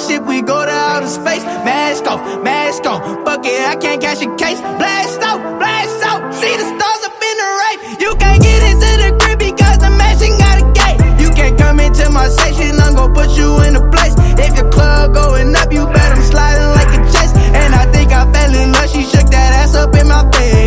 ship, we go to outer space. Mask off, mask on. Fuck it, I can't catch a case. Blast out, blast out. See the stars up in the rain. You can't get into the crib because the mansion got a gate. You can't come into my section, I'm gonna put you in a place. If your club going up, you bet I'm sliding like a chest. And I think I fell in love, she shook that ass up in my face.